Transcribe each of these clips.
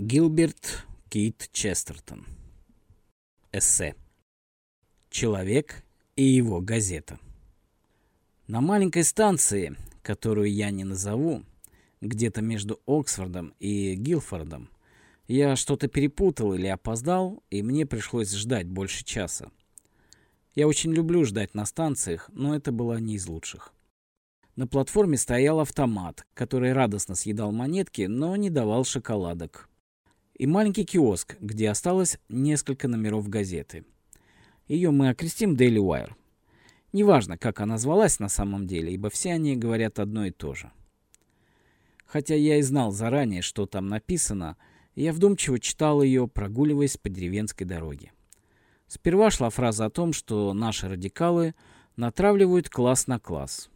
Гилберт Кит Честертон. Эссе. Человек и его газета. На маленькой станции, которую я не назову, где-то между Оксфордом и Гилфордом, я что-то перепутал или опоздал, и мне пришлось ждать больше часа. Я очень люблю ждать на станциях, но это была не из лучших. На платформе стоял автомат, который радостно съедал монетки, но не давал шоколадок и маленький киоск, где осталось несколько номеров газеты. Ее мы окрестим Daily Wire. Неважно, как она звалась на самом деле, ибо все они говорят одно и то же. Хотя я и знал заранее, что там написано, я вдумчиво читал ее, прогуливаясь по деревенской дороге. Сперва шла фраза о том, что наши радикалы натравливают класс на класс.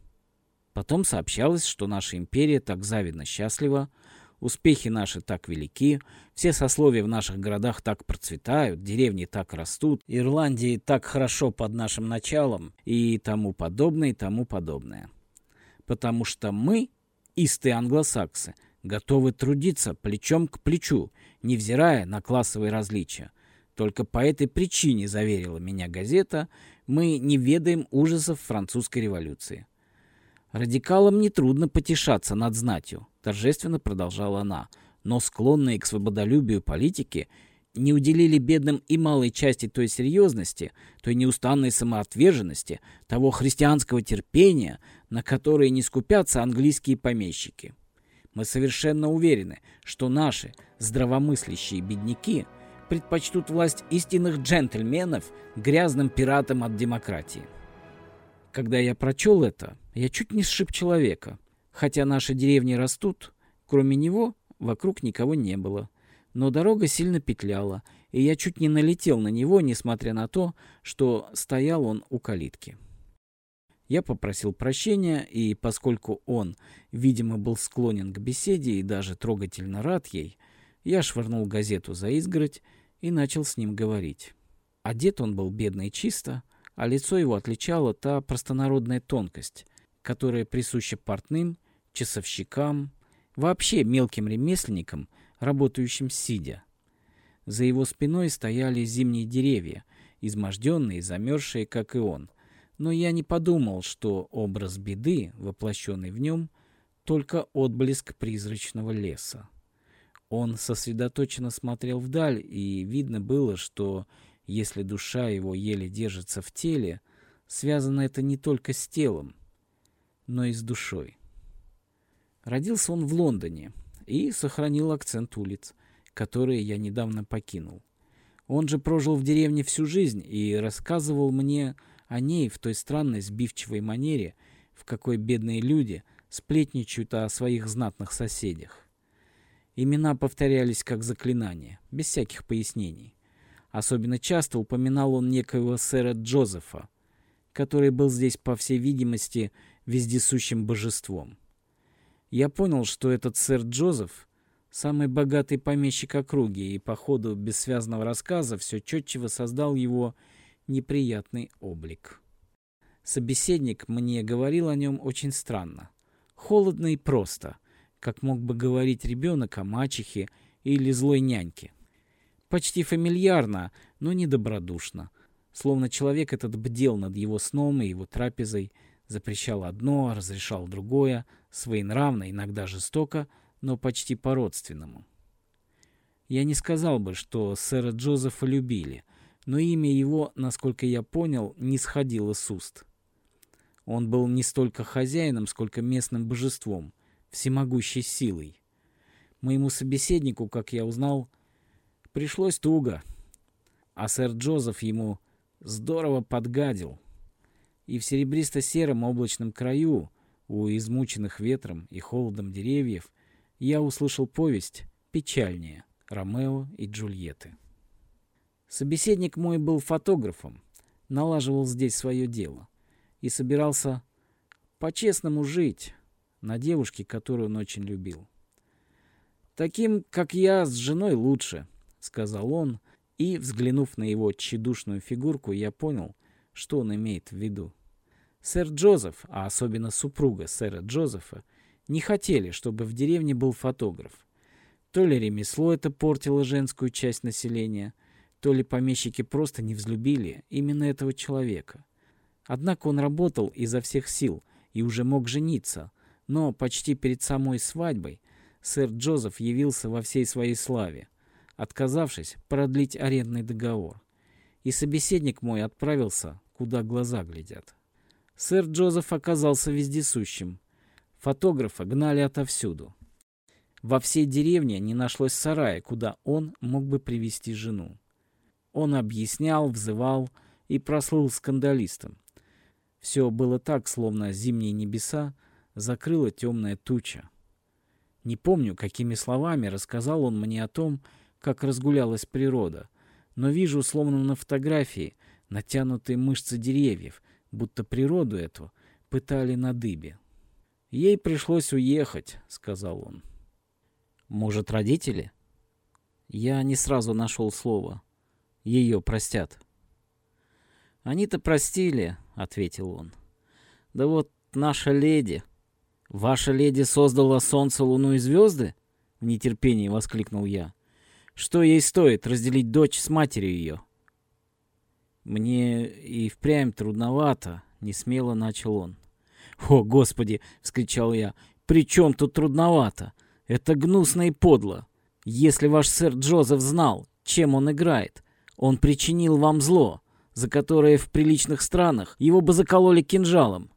Потом сообщалось, что наша империя так завидно счастлива, Успехи наши так велики, все сословия в наших городах так процветают, деревни так растут, Ирландии так хорошо под нашим началом и тому подобное, и тому подобное. Потому что мы, истые англосаксы, готовы трудиться плечом к плечу, невзирая на классовые различия. Только по этой причине, заверила меня газета, мы не ведаем ужасов французской революции. Радикалам нетрудно потешаться над знатью, торжественно продолжала она, но склонные к свободолюбию политики не уделили бедным и малой части той серьезности, той неустанной самоотверженности, того христианского терпения, на которые не скупятся английские помещики. Мы совершенно уверены, что наши здравомыслящие бедняки предпочтут власть истинных джентльменов грязным пиратам от демократии. Когда я прочел это, я чуть не сшиб человека. Хотя наши деревни растут, кроме него вокруг никого не было. Но дорога сильно петляла, и я чуть не налетел на него, несмотря на то, что стоял он у калитки. Я попросил прощения, и поскольку он, видимо, был склонен к беседе и даже трогательно рад ей, я швырнул газету за изгородь и начал с ним говорить. Одет он был бедно и чисто, а лицо его отличала та простонародная тонкость, которая присуща портным, часовщикам, вообще мелким ремесленникам, работающим сидя. За его спиной стояли зимние деревья, изможденные замерзшие, как и он. Но я не подумал, что образ беды, воплощенный в нем, только отблеск призрачного леса. Он сосредоточенно смотрел вдаль, и видно было, что если душа его еле держится в теле, связано это не только с телом, но и с душой. Родился он в Лондоне и сохранил акцент улиц, которые я недавно покинул. Он же прожил в деревне всю жизнь и рассказывал мне о ней в той странной сбивчивой манере, в какой бедные люди сплетничают о своих знатных соседях. Имена повторялись как заклинания, без всяких пояснений. Особенно часто упоминал он некоего сэра Джозефа, который был здесь, по всей видимости, вездесущим божеством. Я понял, что этот сэр Джозеф — самый богатый помещик округи, и по ходу бессвязного рассказа все четче воссоздал его неприятный облик. Собеседник мне говорил о нем очень странно. Холодно и просто, как мог бы говорить ребенок о мачехе или злой няньке. Почти фамильярно, но недобродушно. Словно человек этот бдел над его сном и его трапезой, запрещал одно, разрешал другое, своенравно, иногда жестоко, но почти по-родственному. Я не сказал бы, что сэра Джозефа любили, но имя его, насколько я понял, не сходило с уст. Он был не столько хозяином, сколько местным божеством, всемогущей силой. Моему собеседнику, как я узнал, Пришлось туго. А сэр Джозеф ему здорово подгадил. И в серебристо-сером облачном краю, у измученных ветром и холодом деревьев, я услышал повесть печальнее Ромео и Джульетты. Собеседник мой был фотографом, налаживал здесь свое дело и собирался по-честному жить на девушке, которую он очень любил. Таким, как я, с женой лучше, сказал он, и, взглянув на его тщедушную фигурку, я понял, что он имеет в виду. Сэр Джозеф, а особенно супруга сэра Джозефа, не хотели, чтобы в деревне был фотограф. То ли ремесло это портило женскую часть населения, то ли помещики просто не взлюбили именно этого человека. Однако он работал изо всех сил и уже мог жениться, но почти перед самой свадьбой сэр Джозеф явился во всей своей славе, отказавшись продлить арендный договор. И собеседник мой отправился, куда глаза глядят. Сэр Джозеф оказался вездесущим. Фотографа гнали отовсюду. Во всей деревне не нашлось сарая, куда он мог бы привести жену. Он объяснял, взывал и прослыл скандалистом. Все было так, словно зимние небеса закрыла темная туча. Не помню, какими словами рассказал он мне о том, как разгулялась природа, но вижу, словно на фотографии, натянутые мышцы деревьев, будто природу эту пытали на дыбе. «Ей пришлось уехать», — сказал он. «Может, родители?» Я не сразу нашел слово. Ее простят. «Они-то простили», — ответил он. «Да вот наша леди...» «Ваша леди создала солнце, луну и звезды?» — в нетерпении воскликнул я. «Что ей стоит разделить дочь с матерью ее?» «Мне и впрямь трудновато», — несмело начал он. «О, Господи!» — вскричал я. «При чем тут трудновато? Это гнусно и подло. Если ваш сэр Джозеф знал, чем он играет, он причинил вам зло, за которое в приличных странах его бы закололи кинжалом».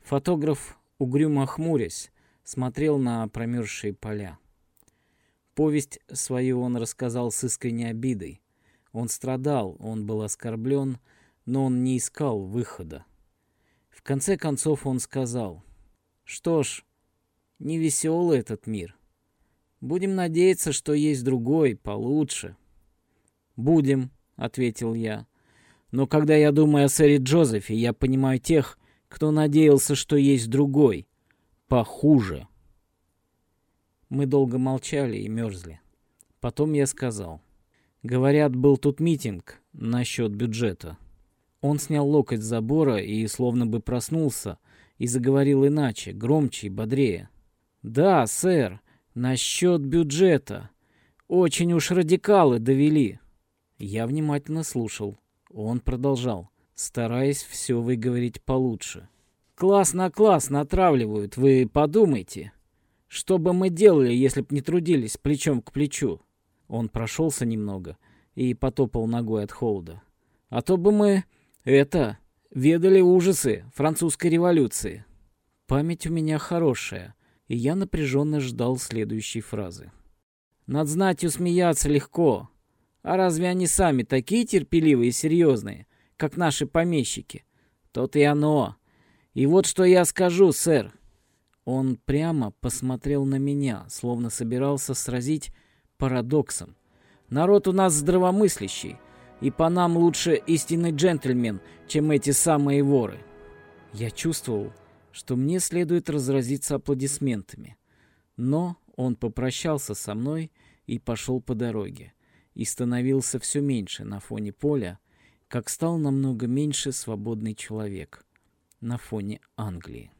Фотограф, угрюмо хмурясь, смотрел на промерзшие поля. Повесть свою он рассказал с искренней обидой. Он страдал, он был оскорблен, но он не искал выхода. В конце концов он сказал, «Что ж, не веселый этот мир. Будем надеяться, что есть другой, получше». «Будем», — ответил я. «Но когда я думаю о сэре Джозефе, я понимаю тех, кто надеялся, что есть другой, похуже». Мы долго молчали и мерзли. Потом я сказал — Говорят, был тут митинг насчет бюджета. Он снял локоть с забора и словно бы проснулся и заговорил иначе, громче и бодрее. «Да, сэр, насчет бюджета. Очень уж радикалы довели». Я внимательно слушал. Он продолжал, стараясь все выговорить получше. «Класс на класс натравливают, вы подумайте. Что бы мы делали, если б не трудились плечом к плечу?» Он прошелся немного и потопал ногой от холода. «А то бы мы, это, ведали ужасы французской революции». Память у меня хорошая, и я напряженно ждал следующей фразы. «Над знатью смеяться легко. А разве они сами такие терпеливые и серьезные, как наши помещики? То-то и оно. И вот что я скажу, сэр». Он прямо посмотрел на меня, словно собирался сразить парадоксом. Народ у нас здравомыслящий, и по нам лучше истинный джентльмен, чем эти самые воры. Я чувствовал, что мне следует разразиться аплодисментами. Но он попрощался со мной и пошел по дороге, и становился все меньше на фоне поля, как стал намного меньше свободный человек на фоне Англии.